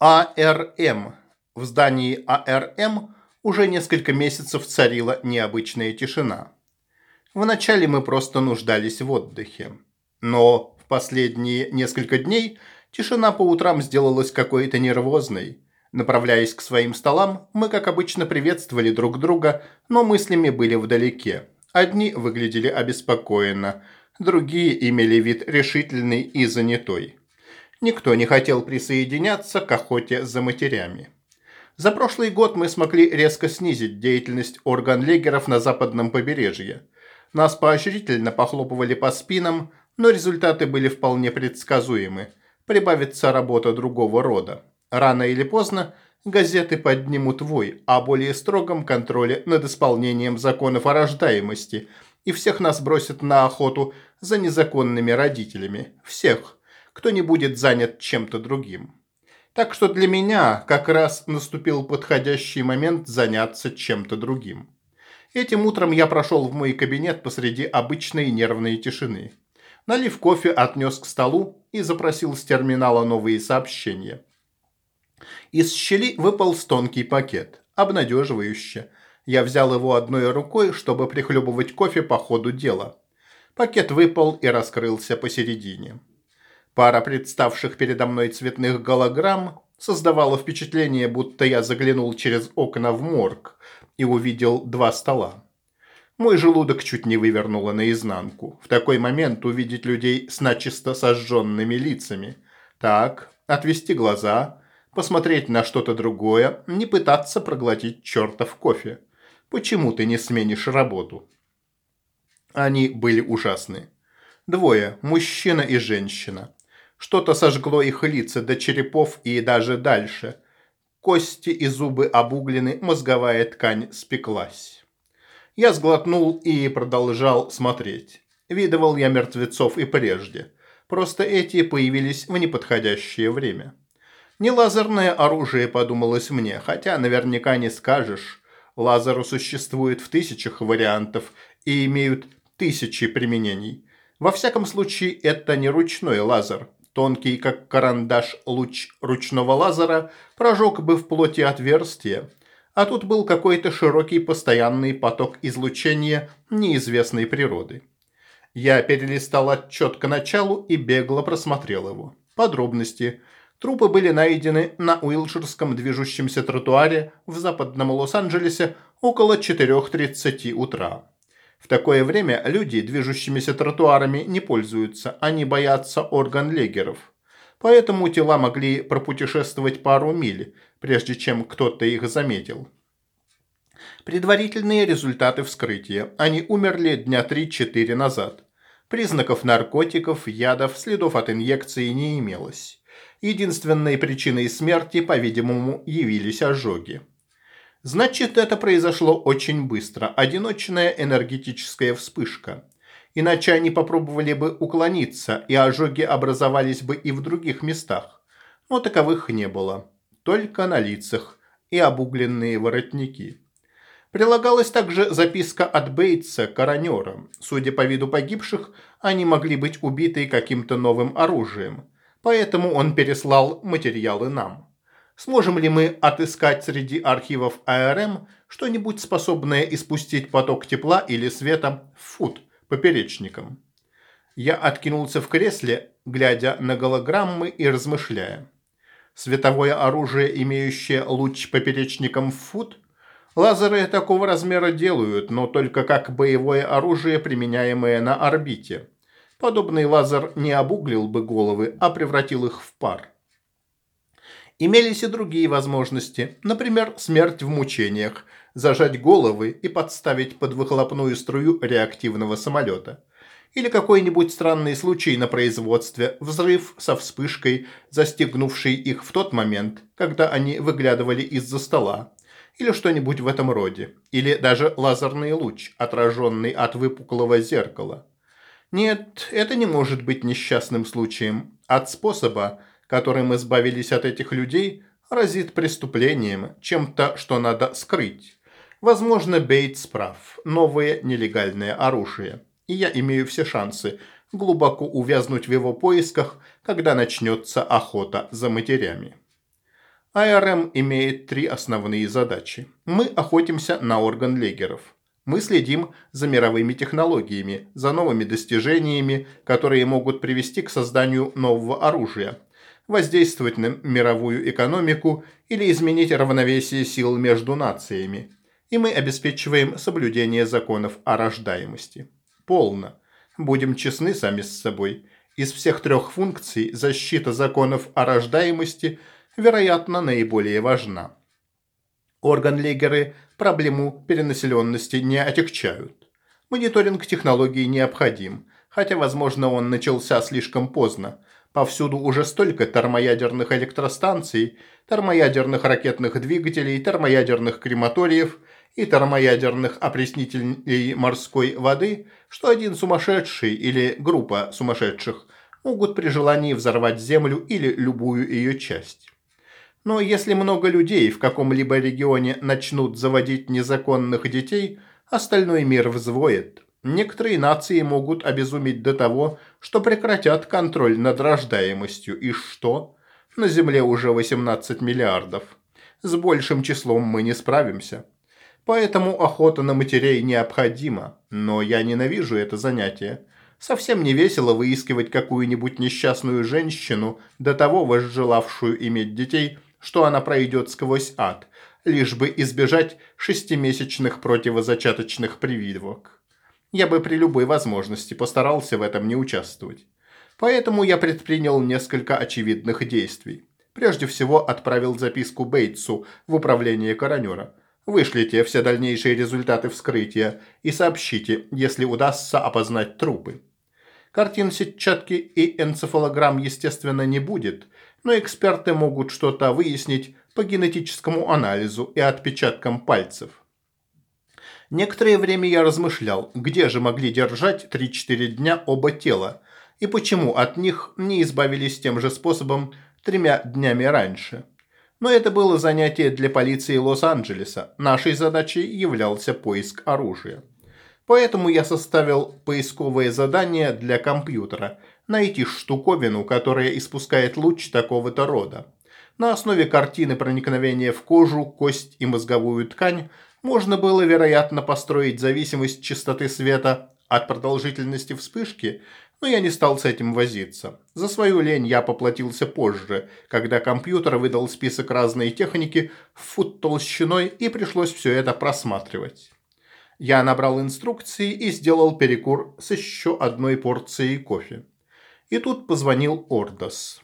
АРМ. В здании АРМ уже несколько месяцев царила необычная тишина. Вначале мы просто нуждались в отдыхе. Но в последние несколько дней тишина по утрам сделалась какой-то нервозной. Направляясь к своим столам, мы, как обычно, приветствовали друг друга, но мыслями были вдалеке. Одни выглядели обеспокоенно, другие имели вид решительный и занятой. Никто не хотел присоединяться к охоте за матерями. За прошлый год мы смогли резко снизить деятельность органлегеров на западном побережье. Нас поощрительно похлопывали по спинам, но результаты были вполне предсказуемы. Прибавится работа другого рода. Рано или поздно газеты поднимут вой о более строгом контроле над исполнением законов о рождаемости, и всех нас бросят на охоту за незаконными родителями. Всех кто не будет занят чем-то другим. Так что для меня как раз наступил подходящий момент заняться чем-то другим. Этим утром я прошел в мой кабинет посреди обычной нервной тишины. Налив кофе, отнес к столу и запросил с терминала новые сообщения. Из щели выпал тонкий пакет. Обнадеживающе. Я взял его одной рукой, чтобы прихлебывать кофе по ходу дела. Пакет выпал и раскрылся посередине. Пара представших передо мной цветных голограмм создавала впечатление, будто я заглянул через окна в морг и увидел два стола. Мой желудок чуть не вывернуло наизнанку. В такой момент увидеть людей с начисто сожженными лицами. Так, отвести глаза, посмотреть на что-то другое, не пытаться проглотить чертов кофе. Почему ты не сменишь работу? Они были ужасны. Двое, мужчина и женщина. Что-то сожгло их лица до черепов и даже дальше. Кости и зубы обуглены, мозговая ткань спеклась. Я сглотнул и продолжал смотреть. Видывал я мертвецов и прежде. Просто эти появились в неподходящее время. Не лазерное оружие, подумалось мне, хотя наверняка не скажешь. Лазеры существуют в тысячах вариантов и имеют тысячи применений. Во всяком случае, это не ручной лазер. Тонкий, как карандаш, луч ручного лазера прожег бы в плоти отверстие, а тут был какой-то широкий постоянный поток излучения неизвестной природы. Я перелистал отчет к началу и бегло просмотрел его. Подробности. Трупы были найдены на Уилширском движущемся тротуаре в западном Лос-Анджелесе около 4.30 утра. В такое время люди движущимися тротуарами не пользуются, они боятся органлегеров. Поэтому тела могли пропутешествовать пару миль, прежде чем кто-то их заметил. Предварительные результаты вскрытия. Они умерли дня 3-4 назад. Признаков наркотиков, ядов, следов от инъекции не имелось. Единственной причиной смерти, по-видимому, явились ожоги. Значит, это произошло очень быстро. Одиночная энергетическая вспышка. Иначе они попробовали бы уклониться, и ожоги образовались бы и в других местах. Но таковых не было. Только на лицах и обугленные воротники. Прилагалась также записка от Бейтса, коронера. Судя по виду погибших, они могли быть убиты каким-то новым оружием. Поэтому он переслал материалы нам. Сможем ли мы отыскать среди архивов АРМ что-нибудь способное испустить поток тепла или света в фут поперечником? Я откинулся в кресле, глядя на голограммы и размышляя. Световое оружие, имеющее луч поперечником в фут? Лазеры такого размера делают, но только как боевое оружие, применяемое на орбите. Подобный лазер не обуглил бы головы, а превратил их в пар. Имелись и другие возможности, например, смерть в мучениях, зажать головы и подставить под выхлопную струю реактивного самолета. Или какой-нибудь странный случай на производстве, взрыв со вспышкой, застегнувший их в тот момент, когда они выглядывали из-за стола. Или что-нибудь в этом роде. Или даже лазерный луч, отраженный от выпуклого зеркала. Нет, это не может быть несчастным случаем. От способа – которым избавились от этих людей, разит преступлением, чем-то, что надо скрыть. Возможно, Бейтс прав. Новое нелегальное оружие. И я имею все шансы глубоко увязнуть в его поисках, когда начнется охота за матерями. АРМ имеет три основные задачи. Мы охотимся на орган легеров. Мы следим за мировыми технологиями, за новыми достижениями, которые могут привести к созданию нового оружия, воздействовать на мировую экономику или изменить равновесие сил между нациями. И мы обеспечиваем соблюдение законов о рождаемости. Полно. Будем честны сами с собой. Из всех трех функций защита законов о рождаемости, вероятно, наиболее важна. Орган-легеры проблему перенаселенности не отягчают. Мониторинг технологий необходим, хотя, возможно, он начался слишком поздно. Повсюду уже столько термоядерных электростанций, термоядерных ракетных двигателей, термоядерных крематориев и термоядерных опреснителей морской воды, что один сумасшедший или группа сумасшедших могут при желании взорвать Землю или любую ее часть. Но если много людей в каком-либо регионе начнут заводить незаконных детей, остальной мир взвоет. Некоторые нации могут обезуметь до того, что прекратят контроль над рождаемостью. И что? На Земле уже 18 миллиардов. С большим числом мы не справимся. Поэтому охота на матерей необходима. Но я ненавижу это занятие. Совсем не весело выискивать какую-нибудь несчастную женщину, до того возжелавшую иметь детей, что она пройдет сквозь ад, лишь бы избежать шестимесячных противозачаточных прививок. Я бы при любой возможности постарался в этом не участвовать. Поэтому я предпринял несколько очевидных действий. Прежде всего отправил записку Бейтсу в управление коронера. Вышлите все дальнейшие результаты вскрытия и сообщите, если удастся опознать трупы. Картин сетчатки и энцефалограмм, естественно, не будет, но эксперты могут что-то выяснить по генетическому анализу и отпечаткам пальцев. Некоторое время я размышлял, где же могли держать 3-4 дня оба тела, и почему от них не избавились тем же способом тремя днями раньше. Но это было занятие для полиции Лос-Анджелеса. Нашей задачей являлся поиск оружия. Поэтому я составил поисковое задание для компьютера – найти штуковину, которая испускает луч такого-то рода. На основе картины проникновения в кожу, кость и мозговую ткань можно было, вероятно, построить зависимость частоты света от продолжительности вспышки, но я не стал с этим возиться. За свою лень я поплатился позже, когда компьютер выдал список разной техники в фут толщиной и пришлось все это просматривать. Я набрал инструкции и сделал перекур с еще одной порцией кофе. И тут позвонил Ордос.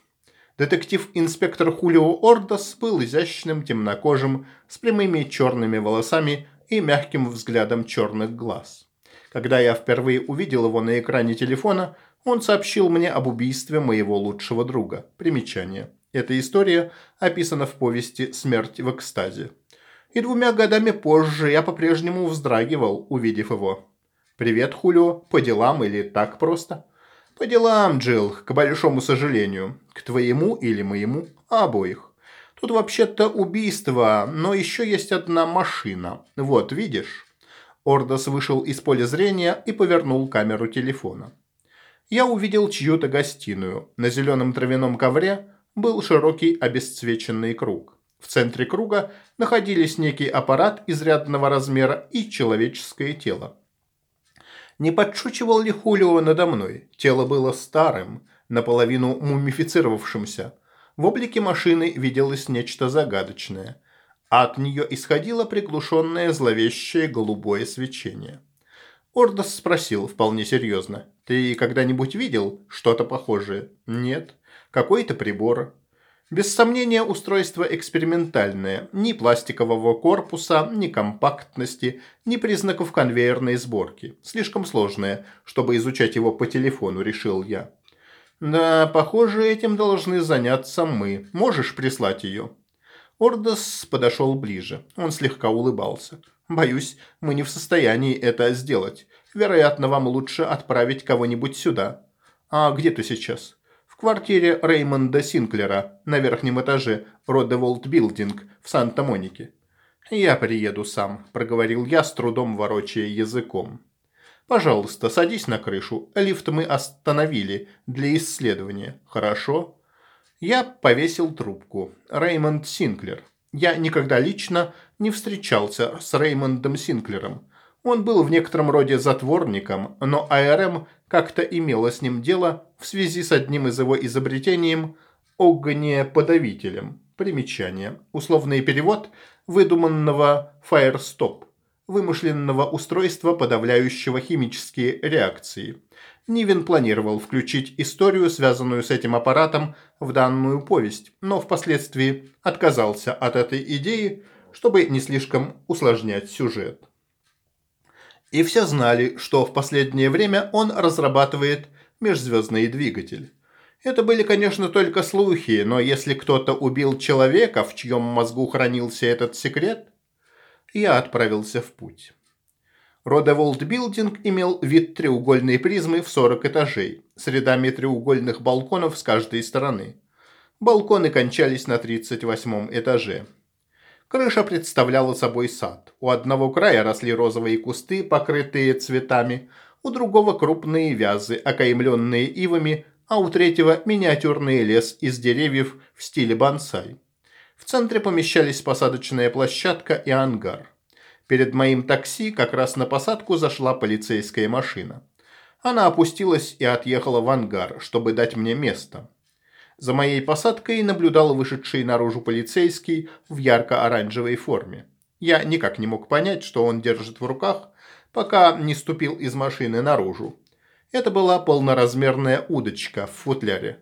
Детектив-инспектор Хулио Ордос был изящным, темнокожим, с прямыми черными волосами и мягким взглядом черных глаз. Когда я впервые увидел его на экране телефона, он сообщил мне об убийстве моего лучшего друга. Примечание. Эта история описана в повести «Смерть в экстазе». И двумя годами позже я по-прежнему вздрагивал, увидев его. «Привет, Хулио. По делам или так просто?» «По делам, Джилл, к большому сожалению. К твоему или моему? Обоих. Тут вообще-то убийство, но еще есть одна машина. Вот, видишь?» Ордос вышел из поля зрения и повернул камеру телефона. Я увидел чью-то гостиную. На зеленом травяном ковре был широкий обесцвеченный круг. В центре круга находились некий аппарат изрядного размера и человеческое тело. Не подшучивал ли Хулио надо мной? Тело было старым, наполовину мумифицировавшимся. В облике машины виделось нечто загадочное. А от нее исходило приглушенное зловещее голубое свечение. Ордос спросил вполне серьезно. «Ты когда-нибудь видел что-то похожее?» «Нет». «Какой-то прибор?» Без сомнения, устройство экспериментальное. Ни пластикового корпуса, ни компактности, ни признаков конвейерной сборки. Слишком сложное, чтобы изучать его по телефону, решил я. Да, похоже, этим должны заняться мы. Можешь прислать ее? Ордос подошел ближе. Он слегка улыбался. Боюсь, мы не в состоянии это сделать. Вероятно, вам лучше отправить кого-нибудь сюда. А где ты сейчас? Квартире Реймонда Синклера на верхнем этаже Родеволт Билдинг в Санта-Монике. «Я приеду сам», – проговорил я, с трудом ворочая языком. «Пожалуйста, садись на крышу. Лифт мы остановили для исследования. Хорошо?» Я повесил трубку. Реймонд Синклер. Я никогда лично не встречался с Реймондом Синклером. Он был в некотором роде затворником, но АРМ как-то имело с ним дело в связи с одним из его изобретением – огнеподавителем. Примечание. Условный перевод выдуманного Firestop, вымышленного устройства, подавляющего химические реакции. Нивен планировал включить историю, связанную с этим аппаратом, в данную повесть, но впоследствии отказался от этой идеи, чтобы не слишком усложнять сюжет. И все знали, что в последнее время он разрабатывает межзвездный двигатель. Это были, конечно, только слухи, но если кто-то убил человека, в чьем мозгу хранился этот секрет, я отправился в путь. Родеволд Билдинг имел вид треугольной призмы в 40 этажей, с рядами треугольных балконов с каждой стороны. Балконы кончались на 38 этаже. Крыша представляла собой сад. У одного края росли розовые кусты, покрытые цветами, у другого крупные вязы, окаймленные ивами, а у третьего миниатюрный лес из деревьев в стиле бонсай. В центре помещались посадочная площадка и ангар. Перед моим такси как раз на посадку зашла полицейская машина. Она опустилась и отъехала в ангар, чтобы дать мне место. За моей посадкой наблюдал вышедший наружу полицейский в ярко-оранжевой форме. Я никак не мог понять, что он держит в руках, пока не ступил из машины наружу. Это была полноразмерная удочка в футляре.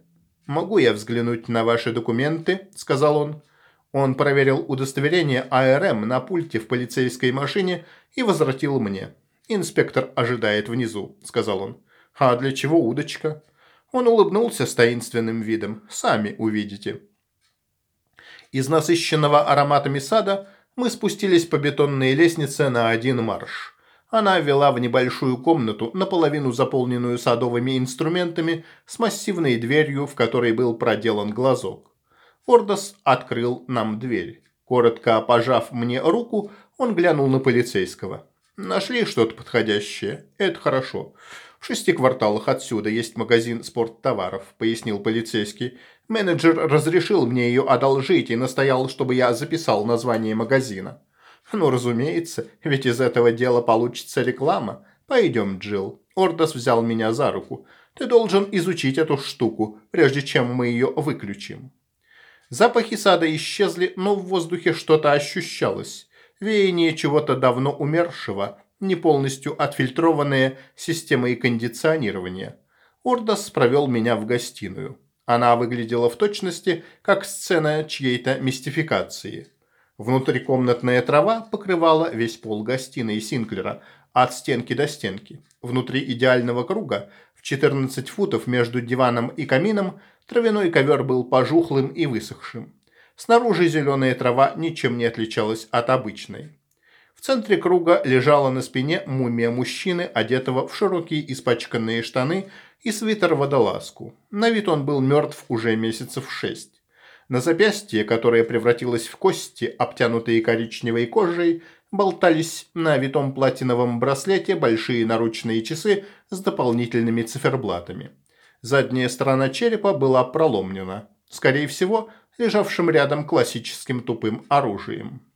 «Могу я взглянуть на ваши документы?» – сказал он. Он проверил удостоверение АРМ на пульте в полицейской машине и возвратил мне. «Инспектор ожидает внизу», – сказал он. «А для чего удочка?» Он улыбнулся с таинственным видом. «Сами увидите». Из насыщенного ароматами сада мы спустились по бетонной лестнице на один марш. Она вела в небольшую комнату, наполовину заполненную садовыми инструментами, с массивной дверью, в которой был проделан глазок. Фордос открыл нам дверь. Коротко пожав мне руку, он глянул на полицейского. «Нашли что-то подходящее? Это хорошо. В шести кварталах отсюда есть магазин спорттоваров», – пояснил полицейский. «Менеджер разрешил мне ее одолжить и настоял, чтобы я записал название магазина». «Ну, разумеется, ведь из этого дела получится реклама. Пойдем, Джилл». Ордос взял меня за руку. «Ты должен изучить эту штуку, прежде чем мы ее выключим». Запахи сада исчезли, но в воздухе что-то ощущалось. Веяние чего-то давно умершего, не полностью отфильтрованное системой кондиционирования. Ордос провел меня в гостиную. Она выглядела в точности, как сцена чьей-то мистификации. Внутрикомнатная трава покрывала весь пол гостиной Синклера, от стенки до стенки. Внутри идеального круга, в 14 футов между диваном и камином, Травяной ковер был пожухлым и высохшим. Снаружи зеленая трава ничем не отличалась от обычной. В центре круга лежала на спине мумия мужчины, одетого в широкие испачканные штаны и свитер-водолазку. На вид он был мертв уже месяцев шесть. На запястье, которое превратилось в кости, обтянутые коричневой кожей, болтались на витом платиновом браслете большие наручные часы с дополнительными циферблатами. Задняя сторона черепа была проломлена, скорее всего, лежавшим рядом классическим тупым оружием.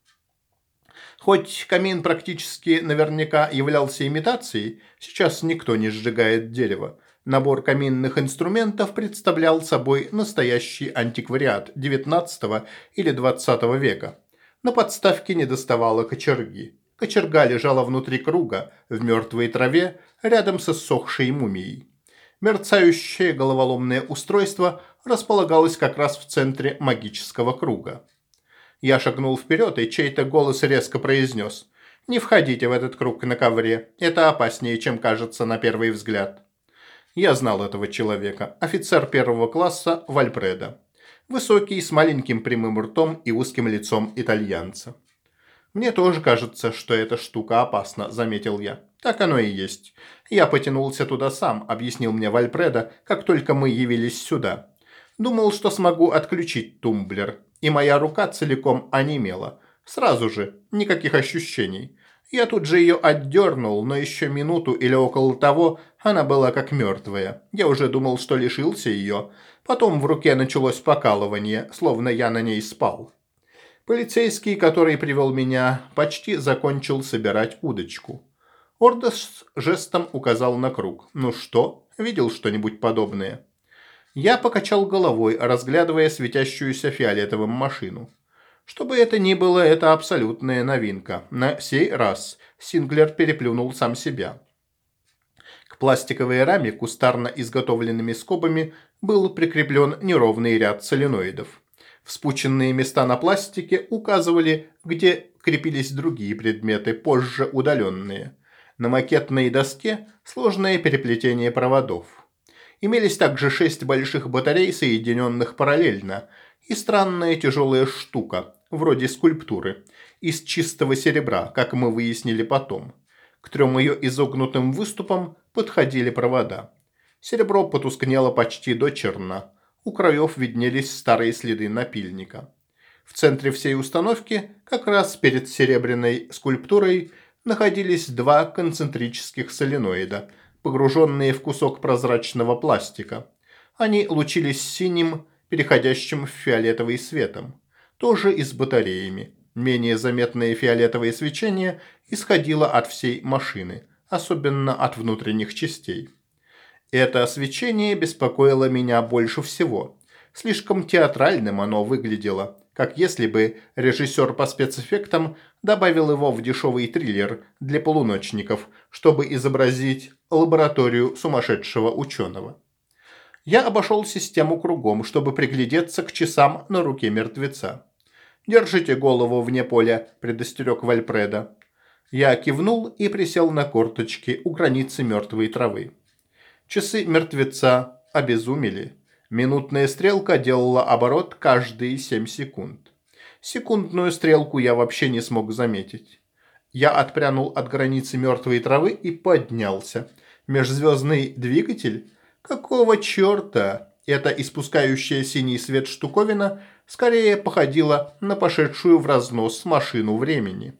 Хоть камин практически наверняка являлся имитацией, сейчас никто не сжигает дерево. Набор каминных инструментов представлял собой настоящий антиквариат XIX или XX века. На подставке не доставало кочерги. Кочерга лежала внутри круга, в мертвой траве, рядом с иссохшей мумией. Мерцающее головоломное устройство располагалось как раз в центре магического круга. Я шагнул вперед, и чей-то голос резко произнес «Не входите в этот круг на ковре, это опаснее, чем кажется на первый взгляд». Я знал этого человека, офицер первого класса Вальпреда. Высокий, с маленьким прямым ртом и узким лицом итальянца. «Мне тоже кажется, что эта штука опасна», – заметил я. «Так оно и есть. Я потянулся туда сам», – объяснил мне Вальпреда, как только мы явились сюда. Думал, что смогу отключить тумблер, и моя рука целиком онемела. Сразу же, никаких ощущений. Я тут же ее отдернул, но еще минуту или около того она была как мертвая. Я уже думал, что лишился ее. Потом в руке началось покалывание, словно я на ней спал. Полицейский, который привел меня, почти закончил собирать удочку. Ордос жестом указал на круг. «Ну что, видел что-нибудь подобное?» Я покачал головой, разглядывая светящуюся фиолетовым машину. Что бы это ни было, это абсолютная новинка. На сей раз Синглер переплюнул сам себя. К пластиковой раме кустарно изготовленными скобами был прикреплен неровный ряд соленоидов. Вспученные места на пластике указывали, где крепились другие предметы, позже удаленные. На макетной доске сложное переплетение проводов. Имелись также шесть больших батарей, соединенных параллельно, и странная тяжелая штука, вроде скульптуры, из чистого серебра, как мы выяснили потом. К трем ее изогнутым выступам подходили провода. Серебро потускнело почти до черна. У краев виднелись старые следы напильника. В центре всей установки, как раз перед серебряной скульптурой, находились два концентрических соленоида, погруженные в кусок прозрачного пластика. Они лучились синим, переходящим в фиолетовый светом. Тоже и с батареями. Менее заметное фиолетовое свечение исходило от всей машины, особенно от внутренних частей. Это свечение беспокоило меня больше всего. Слишком театральным оно выглядело, как если бы режиссер по спецэффектам добавил его в дешевый триллер для полуночников, чтобы изобразить лабораторию сумасшедшего ученого. Я обошел систему кругом, чтобы приглядеться к часам на руке мертвеца. «Держите голову вне поля», – предостерег Вальпреда. Я кивнул и присел на корточки у границы мертвой травы. Часы мертвеца обезумели. Минутная стрелка делала оборот каждые семь секунд. Секундную стрелку я вообще не смог заметить. Я отпрянул от границы мертвой травы и поднялся. Межзвездный двигатель – Какого черта? Эта испускающая синий свет штуковина скорее походила на пошедшую в разнос машину времени.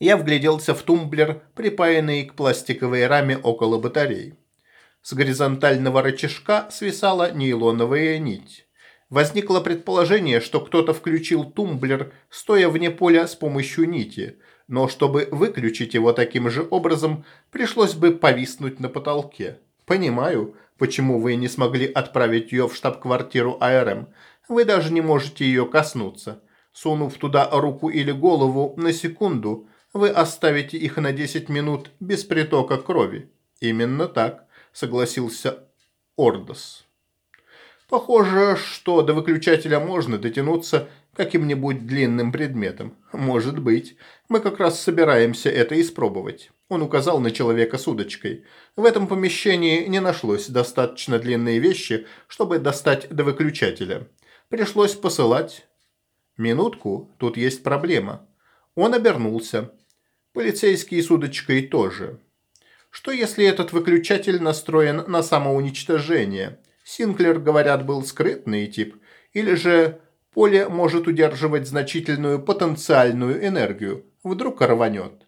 Я вгляделся в тумблер, припаянный к пластиковой раме около батарей. С горизонтального рычажка свисала нейлоновая нить. Возникло предположение, что кто-то включил тумблер, стоя вне поля с помощью нити, но чтобы выключить его таким же образом, пришлось бы повиснуть на потолке. Понимаю, почему вы не смогли отправить ее в штаб-квартиру АРМ. Вы даже не можете ее коснуться. Сунув туда руку или голову на секунду, вы оставите их на 10 минут без притока крови. Именно так, согласился Ордос. Похоже, что до выключателя можно дотянуться каким-нибудь длинным предметом. Может быть. Мы как раз собираемся это испробовать. Он указал на человека с удочкой. В этом помещении не нашлось достаточно длинные вещи, чтобы достать до выключателя. Пришлось посылать. Минутку, тут есть проблема. Он обернулся. Полицейский с удочкой тоже. Что если этот выключатель настроен на самоуничтожение? Синклер, говорят, был скрытный тип. Или же поле может удерживать значительную потенциальную энергию. Вдруг рванет.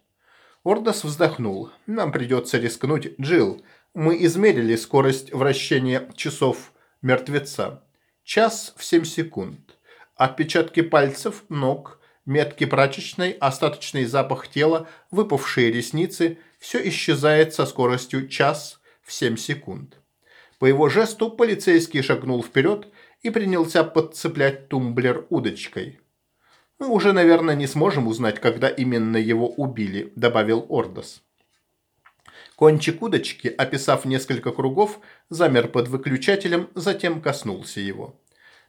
Ордос вздохнул. «Нам придется рискнуть, Джилл. Мы измерили скорость вращения часов мертвеца. Час в семь секунд. Отпечатки пальцев, ног, метки прачечной, остаточный запах тела, выпавшие ресницы – все исчезает со скоростью час в семь секунд». По его жесту полицейский шагнул вперед и принялся подцеплять тумблер удочкой. Мы уже, наверное, не сможем узнать, когда именно его убили», – добавил Ордос. Кончик удочки, описав несколько кругов, замер под выключателем, затем коснулся его.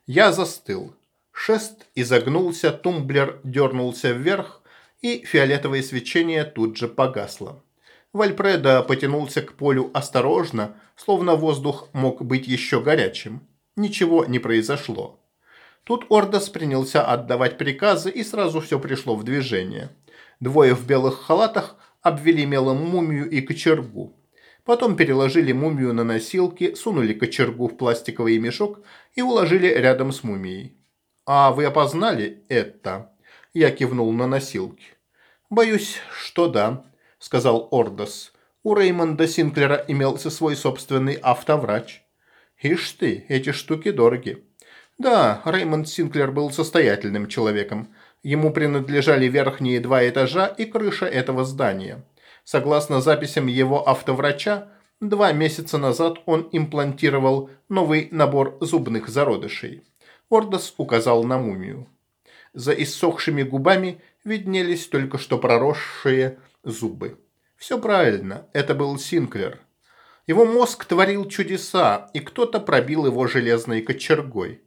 Я застыл. Шест изогнулся, тумблер дернулся вверх, и фиолетовое свечение тут же погасло. Вальпреда потянулся к полю осторожно, словно воздух мог быть еще горячим. Ничего не произошло. Тут Ордос принялся отдавать приказы, и сразу все пришло в движение. Двое в белых халатах обвели мелом мумию и кочергу. Потом переложили мумию на носилки, сунули кочергу в пластиковый мешок и уложили рядом с мумией. «А вы опознали это?» Я кивнул на носилки. «Боюсь, что да», – сказал Ордос. «У Реймонда Синклера имелся свой собственный автоврач». «Ишь ты, эти штуки дороги». Да, Реймонд Синклер был состоятельным человеком. Ему принадлежали верхние два этажа и крыша этого здания. Согласно записям его автоврача, два месяца назад он имплантировал новый набор зубных зародышей. Ордос указал на мумию. За иссохшими губами виднелись только что проросшие зубы. Все правильно, это был Синклер. Его мозг творил чудеса, и кто-то пробил его железной кочергой.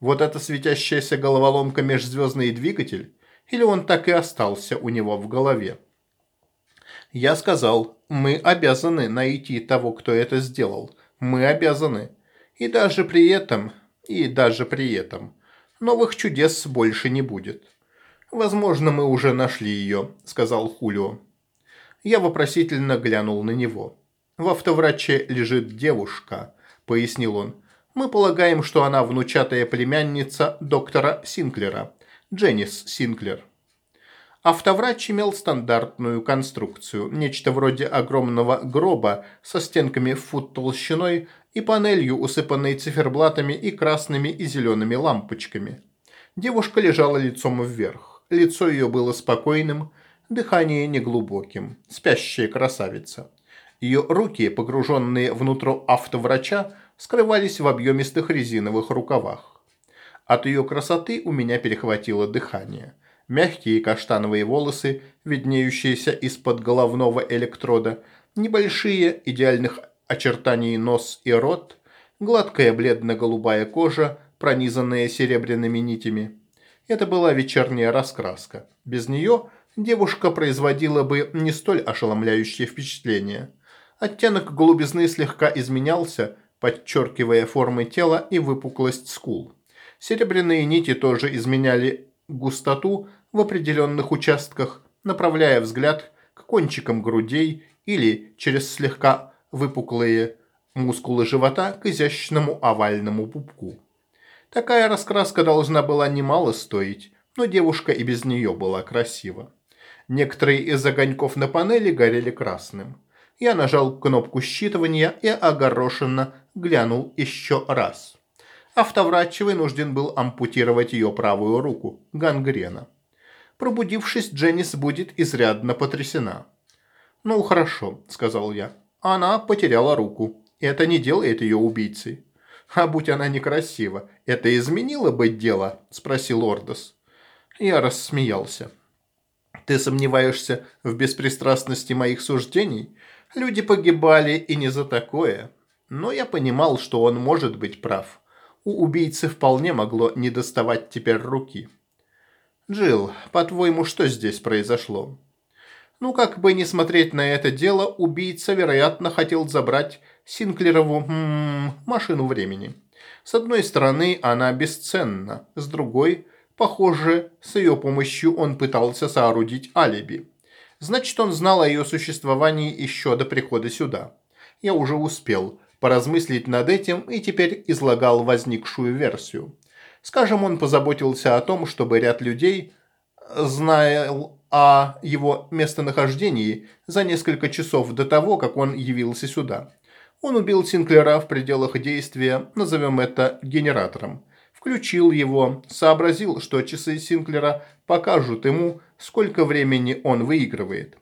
Вот эта светящаяся головоломка межзвездный двигатель? Или он так и остался у него в голове? Я сказал, мы обязаны найти того, кто это сделал. Мы обязаны. И даже при этом, и даже при этом, новых чудес больше не будет. Возможно, мы уже нашли ее, сказал Хулио. Я вопросительно глянул на него. В автовраче лежит девушка, пояснил он. Мы полагаем, что она внучатая племянница доктора Синклера, Дженнис Синклер. Автоврач имел стандартную конструкцию, нечто вроде огромного гроба со стенками в фут толщиной и панелью, усыпанной циферблатами и красными и зелеными лампочками. Девушка лежала лицом вверх. Лицо ее было спокойным, дыхание неглубоким. Спящая красавица. Ее руки, погруженные внутрь автоврача, скрывались в объемистых резиновых рукавах. От ее красоты у меня перехватило дыхание. Мягкие каштановые волосы, виднеющиеся из-под головного электрода, небольшие идеальных очертаний нос и рот, гладкая бледно-голубая кожа, пронизанная серебряными нитями. Это была вечерняя раскраска. Без нее девушка производила бы не столь ошеломляющее впечатление. Оттенок голубизны слегка изменялся, подчеркивая формы тела и выпуклость скул. Серебряные нити тоже изменяли густоту в определенных участках, направляя взгляд к кончикам грудей или через слегка выпуклые мускулы живота к изящному овальному пупку. Такая раскраска должна была немало стоить, но девушка и без нее была красива. Некоторые из огоньков на панели горели красным. Я нажал кнопку считывания и огорошенно глянул еще раз. Автоврач вынужден был ампутировать ее правую руку. Гангрена. Пробудившись, Дженнис будет изрядно потрясена. «Ну, хорошо», — сказал я. «Она потеряла руку. Это не делает ее убийцей». «А будь она некрасива, это изменило бы дело?» – спросил Ордос. Я рассмеялся. «Ты сомневаешься в беспристрастности моих суждений? Люди погибали и не за такое. Но я понимал, что он может быть прав. У убийцы вполне могло не доставать теперь руки. Джилл, по-твоему, что здесь произошло? Ну, как бы не смотреть на это дело, убийца, вероятно, хотел забрать Синклерову м -м, машину времени. С одной стороны, она бесценна, с другой, похоже, с ее помощью он пытался соорудить алиби. Значит, он знал о ее существовании еще до прихода сюда. Я уже успел поразмыслить над этим и теперь излагал возникшую версию. Скажем, он позаботился о том, чтобы ряд людей знал о его местонахождении за несколько часов до того, как он явился сюда. Он убил Синклера в пределах действия, назовем это генератором. Включил его, сообразил, что часы Синклера покажут ему, сколько времени он выигрывает.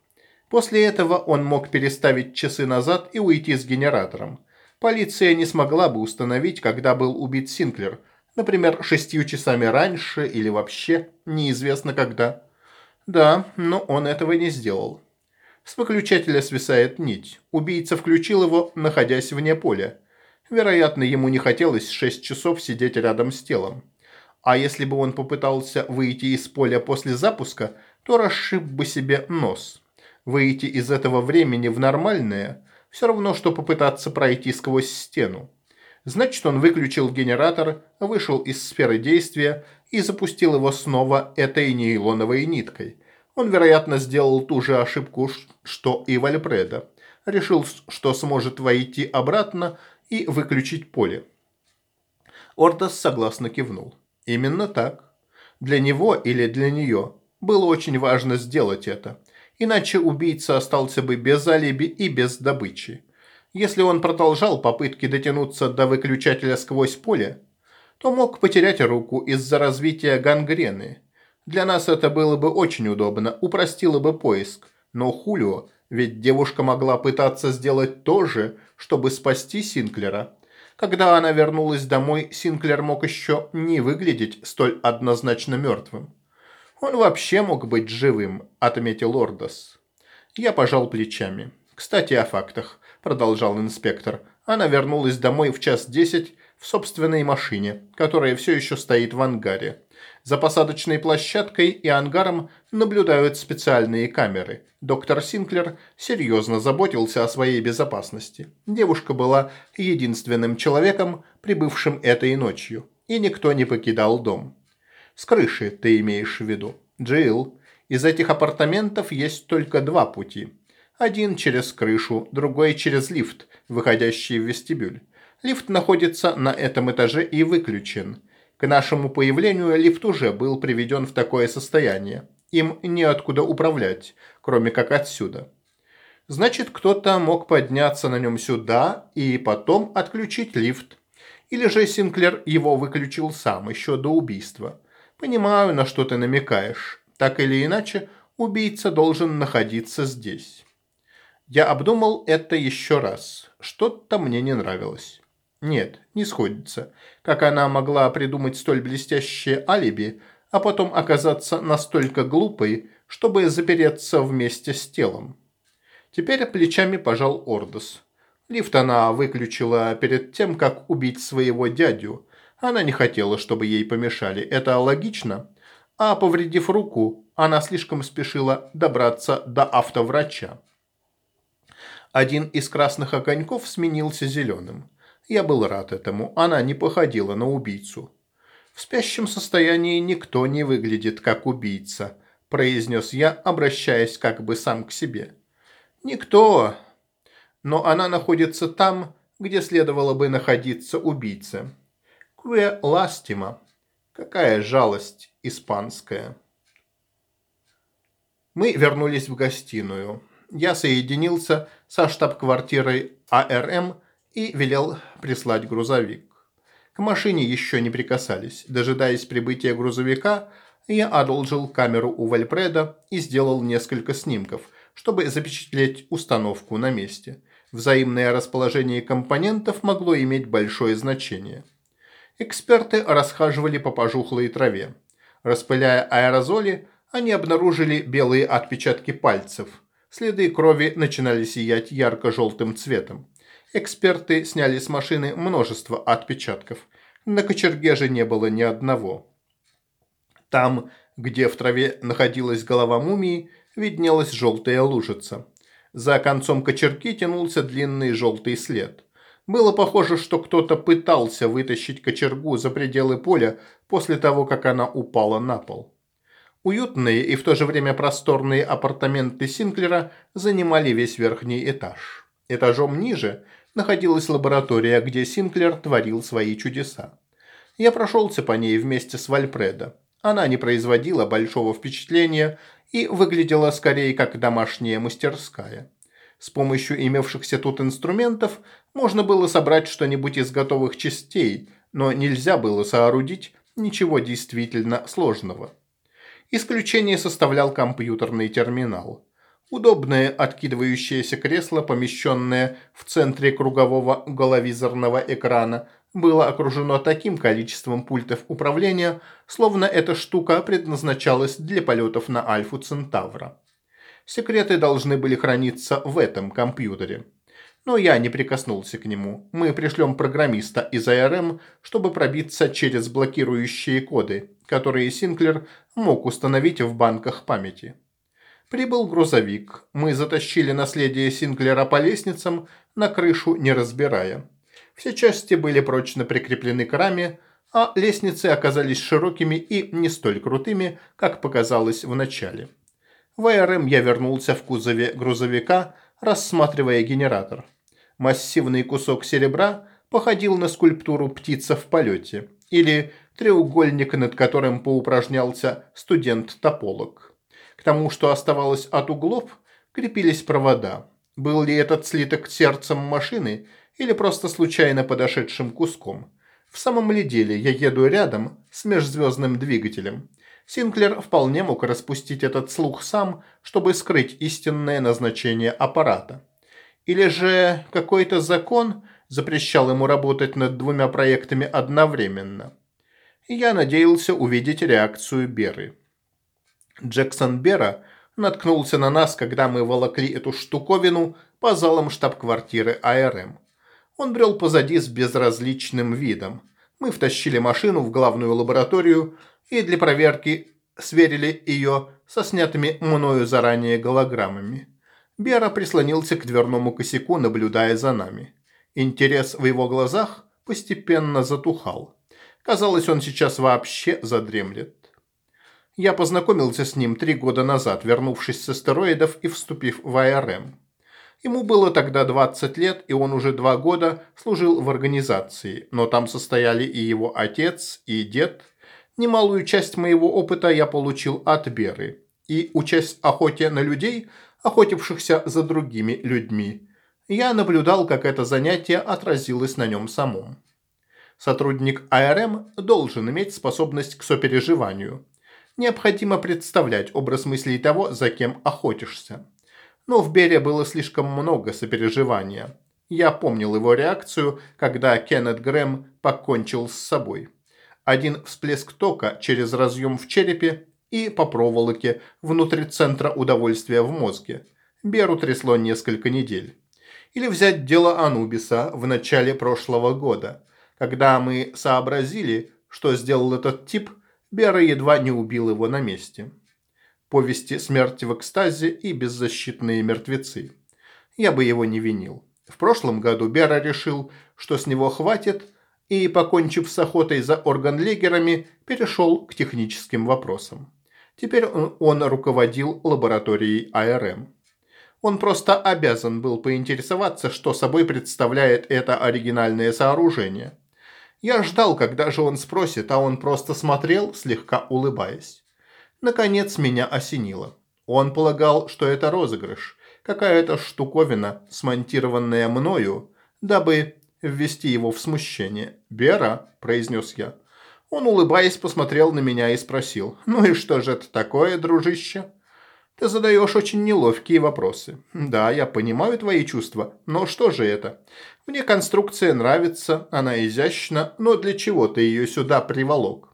После этого он мог переставить часы назад и уйти с генератором. Полиция не смогла бы установить, когда был убит Синклер. Например, шестью часами раньше или вообще неизвестно когда. Да, но он этого не сделал. С выключателя свисает нить. Убийца включил его, находясь вне поля. Вероятно, ему не хотелось шесть часов сидеть рядом с телом. А если бы он попытался выйти из поля после запуска, то расшиб бы себе нос. Выйти из этого времени в нормальное – все равно, что попытаться пройти сквозь стену. Значит, он выключил генератор, вышел из сферы действия и запустил его снова этой нейлоновой ниткой. Он, вероятно, сделал ту же ошибку, что и Вальпреда. Решил, что сможет войти обратно и выключить поле. Ордос согласно кивнул. Именно так. Для него или для нее было очень важно сделать это – Иначе убийца остался бы без алиби и без добычи. Если он продолжал попытки дотянуться до выключателя сквозь поле, то мог потерять руку из-за развития гангрены. Для нас это было бы очень удобно, упростило бы поиск. Но Хулио, ведь девушка могла пытаться сделать то же, чтобы спасти Синклера. Когда она вернулась домой, Синклер мог еще не выглядеть столь однозначно мертвым. «Он вообще мог быть живым», – отметил Ордос. Я пожал плечами. «Кстати, о фактах», – продолжал инспектор. Она вернулась домой в час десять в собственной машине, которая все еще стоит в ангаре. За посадочной площадкой и ангаром наблюдают специальные камеры. Доктор Синклер серьезно заботился о своей безопасности. Девушка была единственным человеком, прибывшим этой ночью, и никто не покидал дом. С крыши ты имеешь в виду. Джилл, из этих апартаментов есть только два пути. Один через крышу, другой через лифт, выходящий в вестибюль. Лифт находится на этом этаже и выключен. К нашему появлению лифт уже был приведен в такое состояние. Им неоткуда управлять, кроме как отсюда. Значит, кто-то мог подняться на нем сюда и потом отключить лифт. Или же Синклер его выключил сам еще до убийства. Понимаю, на что ты намекаешь. Так или иначе, убийца должен находиться здесь. Я обдумал это еще раз. Что-то мне не нравилось. Нет, не сходится. Как она могла придумать столь блестящее алиби, а потом оказаться настолько глупой, чтобы запереться вместе с телом? Теперь плечами пожал Ордос. Лифт она выключила перед тем, как убить своего дядю. Она не хотела, чтобы ей помешали. Это логично. А повредив руку, она слишком спешила добраться до автоврача. Один из красных огоньков сменился зеленым. Я был рад этому, она не походила на убийцу. «В спящем состоянии никто не выглядит как убийца», – произнес я, обращаясь как бы сам к себе. «Никто. Но она находится там, где следовало бы находиться убийца. Кве ластима. Какая жалость испанская». Мы вернулись в гостиную. Я соединился со штаб-квартирой АРМ и велел прислать грузовик. К машине еще не прикасались. Дожидаясь прибытия грузовика, я одолжил камеру у Вальпреда и сделал несколько снимков, чтобы запечатлеть установку на месте. Взаимное расположение компонентов могло иметь большое значение. Эксперты расхаживали по пожухлой траве. Распыляя аэрозоли, они обнаружили белые отпечатки пальцев. Следы крови начинали сиять ярко-желтым цветом. Эксперты сняли с машины множество отпечатков. На кочерге же не было ни одного. Там, где в траве находилась голова мумии, виднелась желтая лужица. За концом кочерги тянулся длинный желтый след. Было похоже, что кто-то пытался вытащить кочергу за пределы поля после того, как она упала на пол. Уютные и в то же время просторные апартаменты Синклера занимали весь верхний этаж. Этажом ниже находилась лаборатория, где Синклер творил свои чудеса. Я прошелся по ней вместе с Вальпредо. Она не производила большого впечатления и выглядела скорее как домашняя мастерская. С помощью имевшихся тут инструментов можно было собрать что-нибудь из готовых частей, но нельзя было соорудить ничего действительно сложного. Исключение составлял компьютерный терминал. Удобное откидывающееся кресло, помещенное в центре кругового головизорного экрана, было окружено таким количеством пультов управления, словно эта штука предназначалась для полетов на Альфу Центавра. Секреты должны были храниться в этом компьютере. Но я не прикоснулся к нему. Мы пришлем программиста из АРМ, чтобы пробиться через блокирующие коды, которые Синклер мог установить в банках памяти. Прибыл грузовик. Мы затащили наследие Синклера по лестницам, на крышу не разбирая. Все части были прочно прикреплены к раме, а лестницы оказались широкими и не столь крутыми, как показалось в начале. В АРМ я вернулся в кузове грузовика, рассматривая генератор. Массивный кусок серебра походил на скульптуру «Птица в полете» или треугольник, над которым поупражнялся студент-тополог. К тому, что оставалось от углов, крепились провода. Был ли этот слиток сердцем машины или просто случайно подошедшим куском? В самом ли деле я еду рядом с межзвездным двигателем? Синклер вполне мог распустить этот слух сам, чтобы скрыть истинное назначение аппарата. Или же какой-то закон запрещал ему работать над двумя проектами одновременно. Я надеялся увидеть реакцию Беры. Джексон Бера наткнулся на нас, когда мы волокли эту штуковину по залам штаб-квартиры АРМ. Он брел позади с безразличным видом. Мы втащили машину в главную лабораторию и для проверки сверили ее со снятыми мною заранее голограммами. Бера прислонился к дверному косяку, наблюдая за нами. Интерес в его глазах постепенно затухал. Казалось, он сейчас вообще задремлет. Я познакомился с ним три года назад, вернувшись с астероидов и вступив в АРМ. Ему было тогда 20 лет, и он уже два года служил в организации, но там состояли и его отец, и дед. Немалую часть моего опыта я получил от Беры. И, участь охоте на людей, охотившихся за другими людьми, я наблюдал, как это занятие отразилось на нем самом. Сотрудник АРМ должен иметь способность к сопереживанию. Необходимо представлять образ мыслей того, за кем охотишься. Но в Бере было слишком много сопереживания. Я помнил его реакцию, когда Кеннет Грэм покончил с собой. Один всплеск тока через разъем в черепе и по проволоке внутри центра удовольствия в мозге. Беру трясло несколько недель. Или взять дело Анубиса в начале прошлого года, когда мы сообразили, что сделал этот тип, Бера едва не убил его на месте повести «Смерть в экстазе» и «Беззащитные мертвецы». Я бы его не винил. В прошлом году Бера решил, что с него хватит, и, покончив с охотой за органлегерами, перешел к техническим вопросам. Теперь он руководил лабораторией АРМ. Он просто обязан был поинтересоваться, что собой представляет это оригинальное сооружение. Я ждал, когда же он спросит, а он просто смотрел, слегка улыбаясь. Наконец меня осенило. Он полагал, что это розыгрыш, какая-то штуковина, смонтированная мною, дабы ввести его в смущение. «Бера», – произнес я. Он, улыбаясь, посмотрел на меня и спросил. «Ну и что же это такое, дружище?» «Ты задаешь очень неловкие вопросы. Да, я понимаю твои чувства, но что же это? Мне конструкция нравится, она изящна, но для чего ты ее сюда приволок?»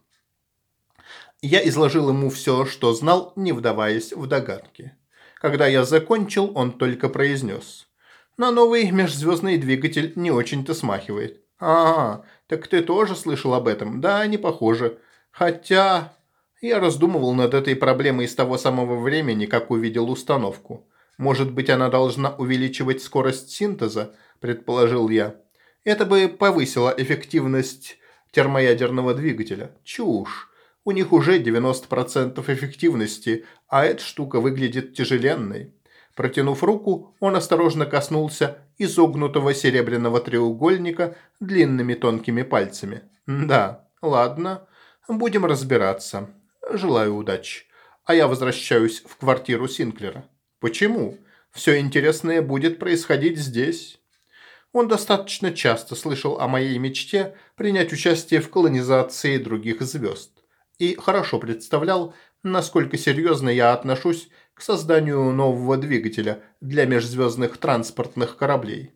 Я изложил ему все, что знал, не вдаваясь в догадки. Когда я закончил, он только произнес. На новый межзвездный двигатель не очень-то смахивает. А, так ты тоже слышал об этом? Да, не похоже. Хотя... Я раздумывал над этой проблемой с того самого времени, как увидел установку. Может быть, она должна увеличивать скорость синтеза, предположил я. Это бы повысило эффективность термоядерного двигателя. Чушь. У них уже 90% эффективности, а эта штука выглядит тяжеленной. Протянув руку, он осторожно коснулся изогнутого серебряного треугольника длинными тонкими пальцами. «Да, ладно, будем разбираться. Желаю удачи. А я возвращаюсь в квартиру Синклера. Почему? Все интересное будет происходить здесь». Он достаточно часто слышал о моей мечте принять участие в колонизации других звезд и хорошо представлял, насколько серьезно я отношусь к созданию нового двигателя для межзвездных транспортных кораблей.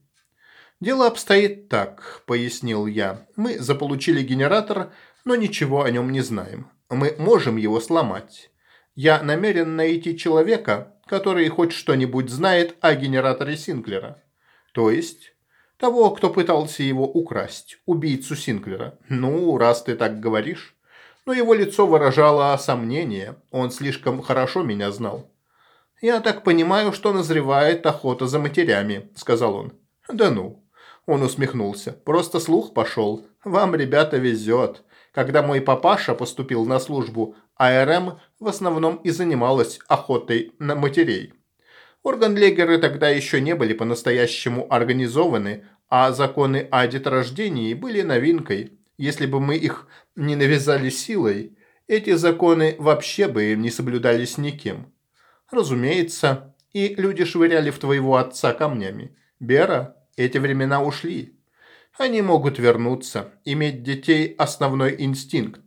«Дело обстоит так», – пояснил я. «Мы заполучили генератор, но ничего о нем не знаем. Мы можем его сломать. Я намерен найти человека, который хоть что-нибудь знает о генераторе Синклера. То есть того, кто пытался его украсть, убийцу Синклера. Ну, раз ты так говоришь но его лицо выражало сомнение, он слишком хорошо меня знал. «Я так понимаю, что назревает охота за матерями», – сказал он. «Да ну». Он усмехнулся. «Просто слух пошел. Вам, ребята, везет. Когда мой папаша поступил на службу, АРМ в основном и занималась охотой на матерей. Органлегеры тогда еще не были по-настоящему организованы, а законы о деторождении были новинкой. Если бы мы их не навязали силой, эти законы вообще бы не соблюдались никем. Разумеется, и люди швыряли в твоего отца камнями. Бера, эти времена ушли. Они могут вернуться. Иметь детей – основной инстинкт.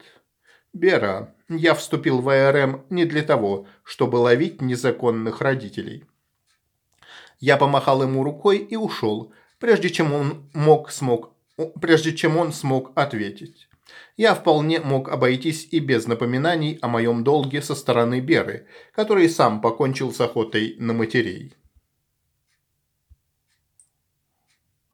Бера, я вступил в АРМ не для того, чтобы ловить незаконных родителей. Я помахал ему рукой и ушел, прежде чем он мог, смог, прежде чем он смог ответить. Я вполне мог обойтись и без напоминаний о моем долге со стороны Беры, который сам покончил с охотой на матерей.